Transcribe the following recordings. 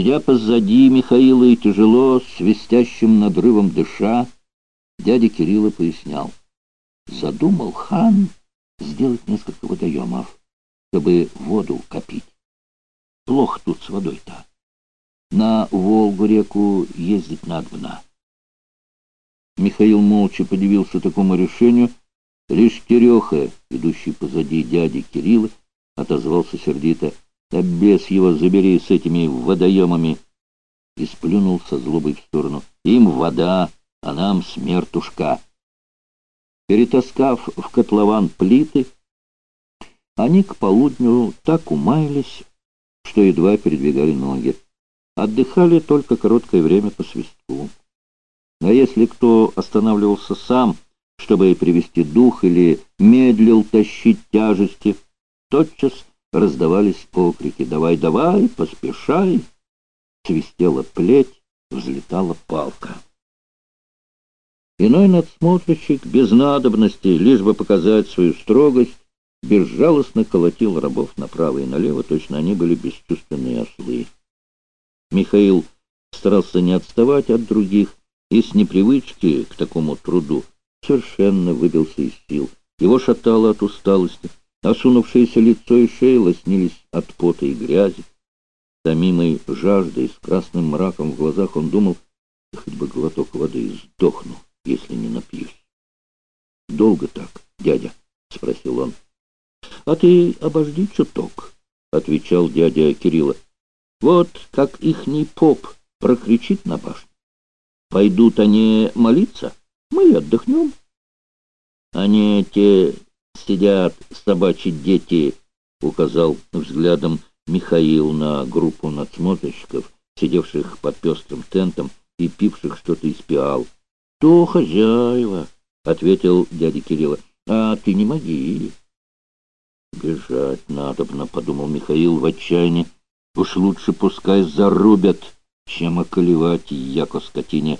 Идя позади Михаила и тяжело, свистящим надрывом дыша, дядя Кирилла пояснял. Задумал хан сделать несколько водоемов, чтобы воду копить. Плохо тут с водой-то. На Волгу-реку ездить надобно. Михаил молча подивился такому решению. Лишь Тереха, идущий позади дяди Кирилла, отозвался сердито — да бес его забери с этими водоемами!» И сплюнул со злобой в сторону. «Им вода, а нам смертушка!» Перетаскав в котлован плиты, они к полудню так умаялись, что едва передвигали ноги. Отдыхали только короткое время по свистку. А если кто останавливался сам, чтобы привести дух или медлил тащить тяжести, тотчас раздавались окрики «Давай, давай, поспешай!» Свистела плеть, взлетала палка. Иной надсмотрщик, без надобности, лишь бы показать свою строгость, безжалостно колотил рабов направо и налево, точно они были бесчувственные ослы. Михаил старался не отставать от других и с непривычки к такому труду совершенно выбился из сил. Его шатало от усталости. Осунувшееся лицо и шея лоснились от пота и грязи. Томимой жаждой, с красным мраком в глазах, он думал, хоть бы глоток воды и сдохну, если не напьюсь. «Долго так, дядя?» — спросил он. «А ты обожди чуток», — отвечал дядя Кирилла. «Вот как ихний поп прокричит на башню. Пойдут они молиться, мы отдохнем. Они те сидят собачьи дети, — указал взглядом Михаил на группу надсмотрщиков, сидевших под пестрым тентом и пивших что-то из пиал. — То хозяева, — ответил дядя Кирилла, — а ты не моги. — Бежать надобно, — подумал Михаил в отчаянии. Уж лучше пускай зарубят, чем околевать яко скотине.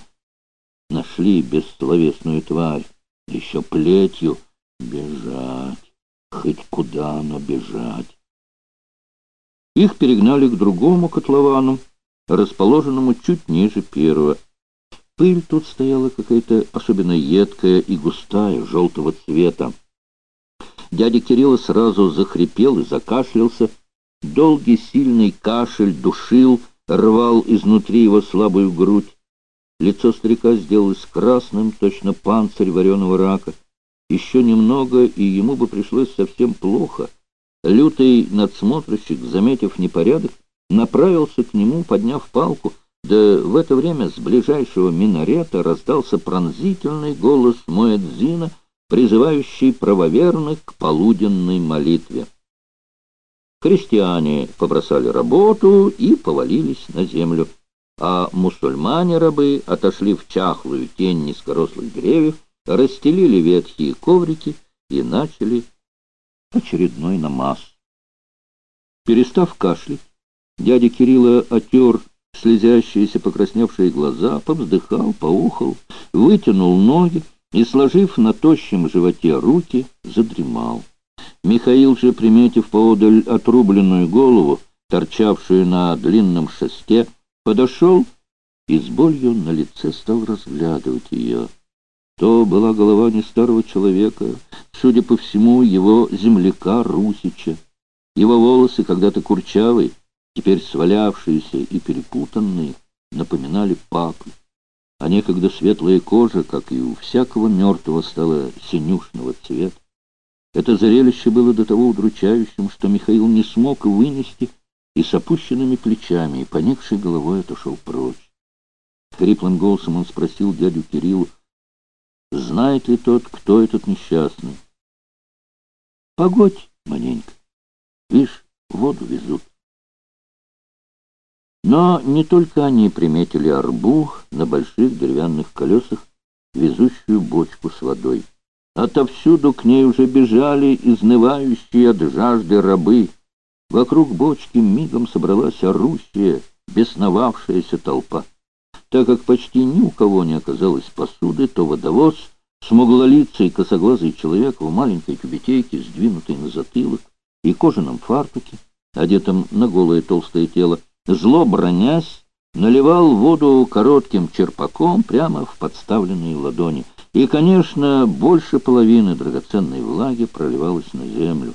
Нашли бессловесную тварь, еще плетью — Бежать. Хоть куда, но бежать. Их перегнали к другому котловану, расположенному чуть ниже первого. Пыль тут стояла какая-то особенно едкая и густая, желтого цвета. Дядя Кирилла сразу захрипел и закашлялся. Долгий сильный кашель душил, рвал изнутри его слабую грудь. Лицо старика сделалось красным, точно панцирь вареного рака. Еще немного, и ему бы пришлось совсем плохо. Лютый надсмотрщик, заметив непорядок, направился к нему, подняв палку, да в это время с ближайшего минарета раздался пронзительный голос Моэдзина, призывающий правоверных к полуденной молитве. Христиане побросали работу и повалились на землю, а мусульмане-рабы отошли в чахлую тень низкорослых деревьев, расстелили ветхие коврики и начали очередной намаз. Перестав кашлять, дядя Кирилла отер слезящиеся покрасневшие глаза, повздыхал, поухал, вытянул ноги и, сложив на тощем животе руки, задремал. Михаил же, приметив поодаль отрубленную голову, торчавшую на длинном шесте, подошел и с болью на лице стал разглядывать ее. То была голова не старого человека, судя по всему, его земляка Русича. Его волосы, когда-то курчавые, теперь свалявшиеся и перепутанные, напоминали паклю. А некогда светлая кожа, как и у всякого мертвого, стала синюшного цвета. Это зрелище было до того удручающим, что Михаил не смог вынести и с опущенными плечами и поникшей головой отошел прочь. Хриплым голосом он спросил дядю Кириллу, Знает ли тот, кто этот несчастный? Погодь маленько. Видишь, воду везут. Но не только они приметили арбу на больших деревянных колесах, везущую бочку с водой. Отовсюду к ней уже бежали изнывающие от жажды рабы. Вокруг бочки мигом собралась орущая, бесновавшаяся толпа. Так как почти ни у кого не оказалось посуды, то водовоз, смуглолицый косоглазый человек в маленькой тюбетейке, сдвинутой на затылок, и кожаном фартуке, одетом на голое толстое тело, зло бронясь, наливал воду коротким черпаком прямо в подставленные ладони. И, конечно, больше половины драгоценной влаги проливалось на землю.